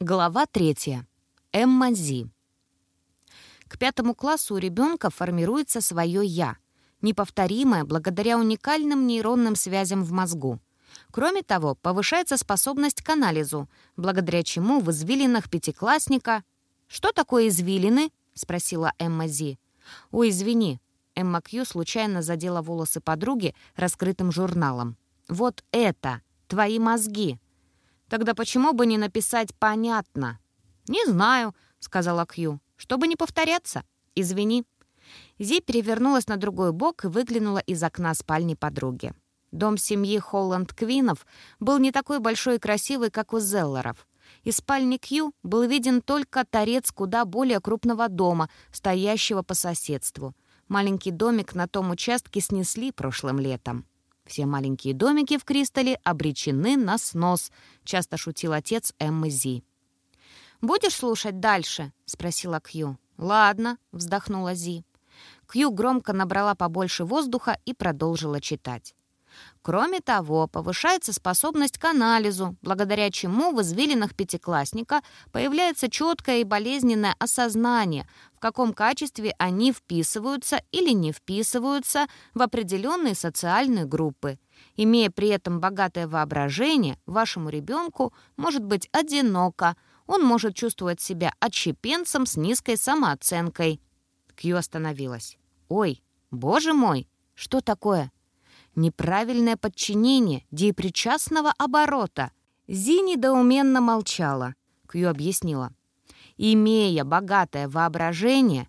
Глава третья. Эмма Зи. К пятому классу у ребенка формируется свое «я», неповторимое благодаря уникальным нейронным связям в мозгу. Кроме того, повышается способность к анализу, благодаря чему в извилинах пятиклассника... «Что такое извилины?» — спросила Эмма Зи. «Ой, извини». Эмма Кью случайно задела волосы подруги раскрытым журналом. «Вот это! Твои мозги!» «Тогда почему бы не написать «понятно»?» «Не знаю», — сказала Кью. «Чтобы не повторяться. Извини». Зи перевернулась на другой бок и выглянула из окна спальни подруги. Дом семьи Холланд-Квинов был не такой большой и красивый, как у Зеллеров. Из спальни Кью был виден только торец куда более крупного дома, стоящего по соседству. Маленький домик на том участке снесли прошлым летом. Все маленькие домики в Кристалле обречены на снос, часто шутил отец Эммы Зи. «Будешь слушать дальше?» — спросила Кью. «Ладно», — вздохнула Зи. Кью громко набрала побольше воздуха и продолжила читать. Кроме того, повышается способность к анализу, благодаря чему в извилинах пятиклассника появляется четкое и болезненное осознание, в каком качестве они вписываются или не вписываются в определенные социальные группы. Имея при этом богатое воображение, вашему ребенку может быть одиноко, он может чувствовать себя отщепенцем с низкой самооценкой. Кью остановилась. «Ой, боже мой, что такое?» Неправильное подчинение деепричастного оборота. Зи недоуменно молчала. Кью объяснила. Имея богатое воображение,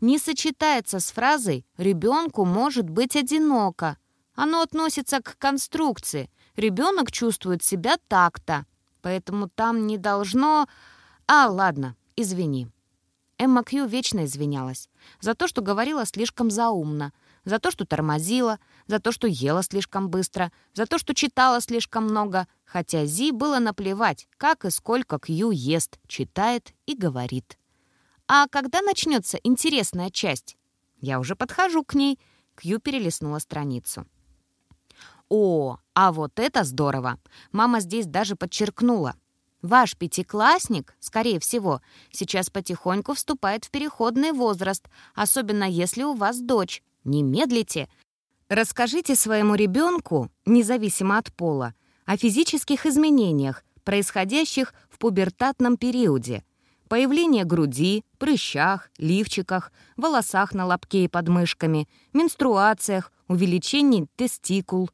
не сочетается с фразой «ребенку может быть одиноко». Оно относится к конструкции. Ребенок чувствует себя так-то. Поэтому там не должно... А, ладно, извини. Эмма Кью вечно извинялась. За то, что говорила слишком заумно, за то, что тормозила, за то, что ела слишком быстро, за то, что читала слишком много, хотя Зи было наплевать, как и сколько Кью ест, читает и говорит. «А когда начнется интересная часть?» «Я уже подхожу к ней», — Кью перелистнула страницу. «О, а вот это здорово! Мама здесь даже подчеркнула. Ваш пятиклассник, скорее всего, сейчас потихоньку вступает в переходный возраст, особенно если у вас дочь. Не медлите. Расскажите своему ребенку, независимо от пола, о физических изменениях, происходящих в пубертатном периоде. Появление груди, прыщах, лифчиках, волосах на лобке и подмышками, менструациях, увеличении тестикул.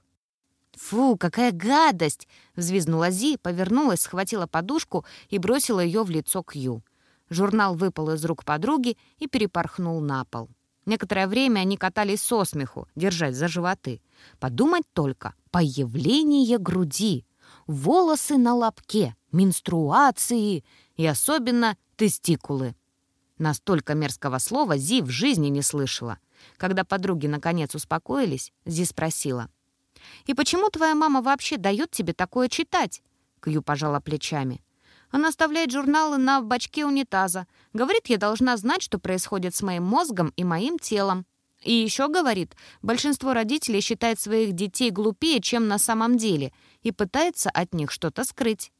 «Фу, какая гадость!» — взвизгнула Зи, повернулась, схватила подушку и бросила ее в лицо Кью. Журнал выпал из рук подруги и перепорхнул на пол. Некоторое время они катались со смеху, держась за животы. Подумать только, появление груди, волосы на лобке, менструации и особенно тестикулы. Настолько мерзкого слова Зи в жизни не слышала. Когда подруги наконец успокоились, Зи спросила. «И почему твоя мама вообще дает тебе такое читать?» Кью пожала плечами. Она оставляет журналы на бачке унитаза. Говорит, я должна знать, что происходит с моим мозгом и моим телом. И еще говорит, большинство родителей считает своих детей глупее, чем на самом деле, и пытается от них что-то скрыть.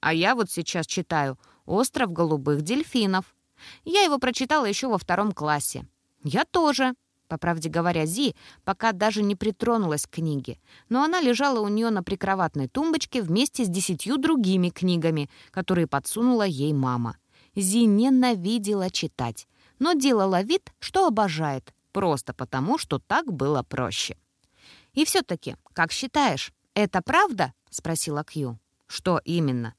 А я вот сейчас читаю «Остров голубых дельфинов». Я его прочитала еще во втором классе. Я тоже. По правде говоря, Зи пока даже не притронулась к книге, но она лежала у нее на прикроватной тумбочке вместе с десятью другими книгами, которые подсунула ей мама. Зи ненавидела читать, но делала вид, что обожает, просто потому, что так было проще. «И все-таки, как считаешь, это правда?» — спросила Кью. «Что именно?»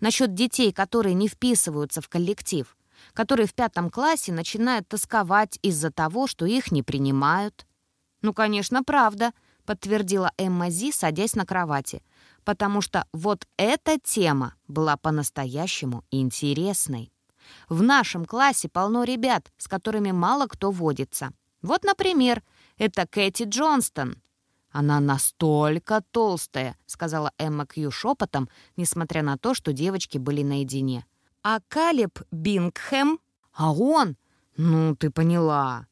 «Насчет детей, которые не вписываются в коллектив которые в пятом классе начинают тосковать из-за того, что их не принимают. «Ну, конечно, правда», — подтвердила Эмма Зи, садясь на кровати, потому что вот эта тема была по-настоящему интересной. В нашем классе полно ребят, с которыми мало кто водится. Вот, например, это Кэти Джонстон. «Она настолько толстая», — сказала Эмма Кью шепотом, несмотря на то, что девочки были наедине. А Калеб Бингхэм? А он? Ну, ты поняла.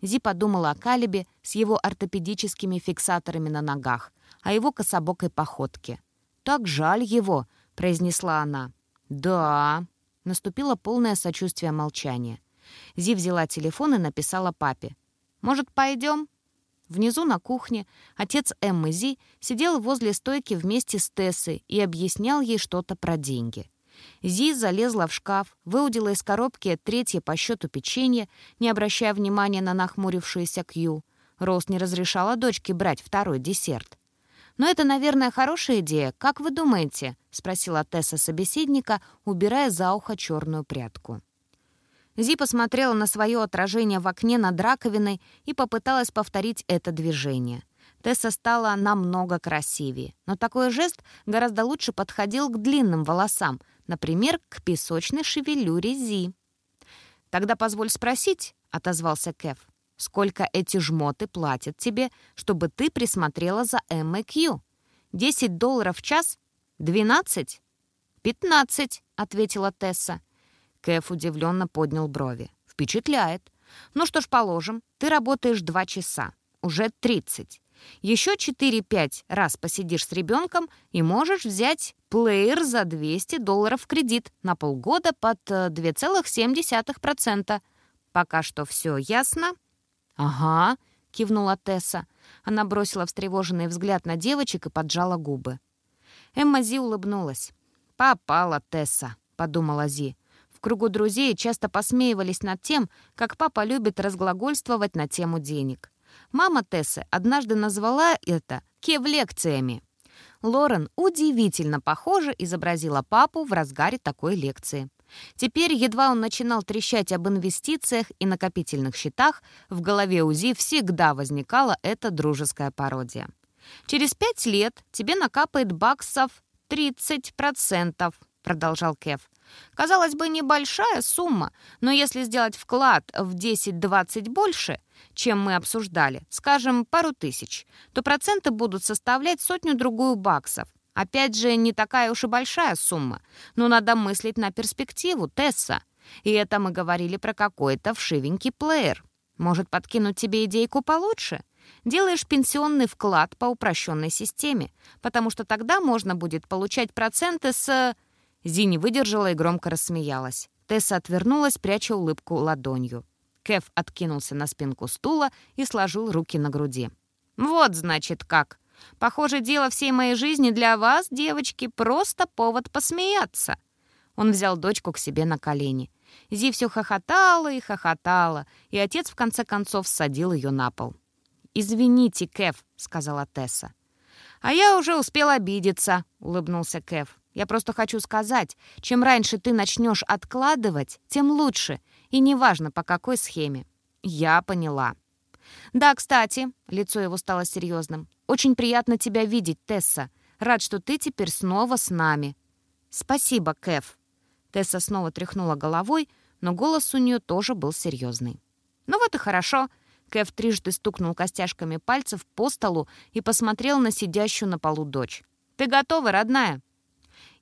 Зи подумала о Калебе с его ортопедическими фиксаторами на ногах, о его кособокой походке. «Так жаль его», — произнесла она. «Да». Наступило полное сочувствие молчания. Зи взяла телефон и написала папе. «Может, пойдем?» Внизу на кухне отец Эммы Зи сидел возле стойки вместе с Тессой и объяснял ей что-то про деньги. Зи залезла в шкаф, выудила из коробки третье по счету печенье, не обращая внимания на нахмурившуюся Кью. Роуз не разрешала дочке брать второй десерт. «Но это, наверное, хорошая идея. Как вы думаете?» — спросила Тесса собеседника, убирая за ухо черную прядку. Зи посмотрела на свое отражение в окне над раковиной и попыталась повторить это движение. Тесса стала намного красивее, но такой жест гораздо лучше подходил к длинным волосам, например, к песочной шевелюре Зи. «Тогда позволь спросить», — отозвался Кэв, «сколько эти жмоты платят тебе, чтобы ты присмотрела за Эммой Кью? Десять долларов в час? Двенадцать?» «Пятнадцать», — ответила Тесса. Кэф удивленно поднял брови. «Впечатляет. Ну что ж, положим, ты работаешь два часа. Уже тридцать. Еще 4-5 раз посидишь с ребенком и можешь взять плеер за 200 долларов в кредит на полгода под 2,7%. Э, Пока что все ясно?» «Ага», — кивнула Тесса. Она бросила встревоженный взгляд на девочек и поджала губы. Эмма Зи улыбнулась. «Попала Тесса», — подумала Зи кругу друзей часто посмеивались над тем, как папа любит разглагольствовать на тему денег. Мама Тессы однажды назвала это «кев-лекциями». Лорен удивительно похоже изобразила папу в разгаре такой лекции. Теперь, едва он начинал трещать об инвестициях и накопительных счетах, в голове УЗИ всегда возникала эта дружеская пародия. «Через пять лет тебе накапает баксов 30%, продолжал Кев. Казалось бы, небольшая сумма, но если сделать вклад в 10-20 больше, чем мы обсуждали, скажем, пару тысяч, то проценты будут составлять сотню-другую баксов. Опять же, не такая уж и большая сумма, но надо мыслить на перспективу, Тесса. И это мы говорили про какой-то вшивенький плеер. Может, подкинуть тебе идейку получше? Делаешь пенсионный вклад по упрощенной системе, потому что тогда можно будет получать проценты с... Зи не выдержала и громко рассмеялась. Тесса отвернулась, пряча улыбку ладонью. Кэф откинулся на спинку стула и сложил руки на груди. «Вот, значит, как. Похоже, дело всей моей жизни для вас, девочки, просто повод посмеяться». Он взял дочку к себе на колени. Зи все хохотала и хохотала, и отец в конце концов садил ее на пол. «Извините, Кэф», — сказала Тесса. «А я уже успел обидеться», — улыбнулся Кэф. Я просто хочу сказать, чем раньше ты начнешь откладывать, тем лучше, и неважно, по какой схеме. Я поняла. Да, кстати, лицо его стало серьезным. Очень приятно тебя видеть, Тесса. Рад, что ты теперь снова с нами. Спасибо, Кэф. Тесса снова тряхнула головой, но голос у нее тоже был серьезный. Ну вот и хорошо. Кэф трижды стукнул костяшками пальцев по столу и посмотрел на сидящую на полу дочь. «Ты готова, родная?»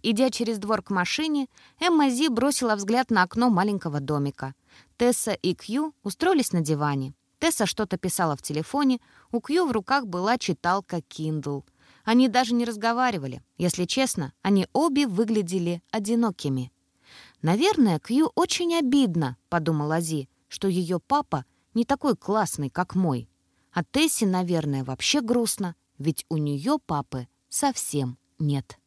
Идя через двор к машине, Эмма Зи бросила взгляд на окно маленького домика. Тесса и Кью устроились на диване. Тесса что-то писала в телефоне, у Кью в руках была читалка Kindle. Они даже не разговаривали. Если честно, они обе выглядели одинокими. «Наверное, Кью очень обидно», — подумала Зи, «что ее папа не такой классный, как мой. А Тессе, наверное, вообще грустно, ведь у нее папы совсем нет».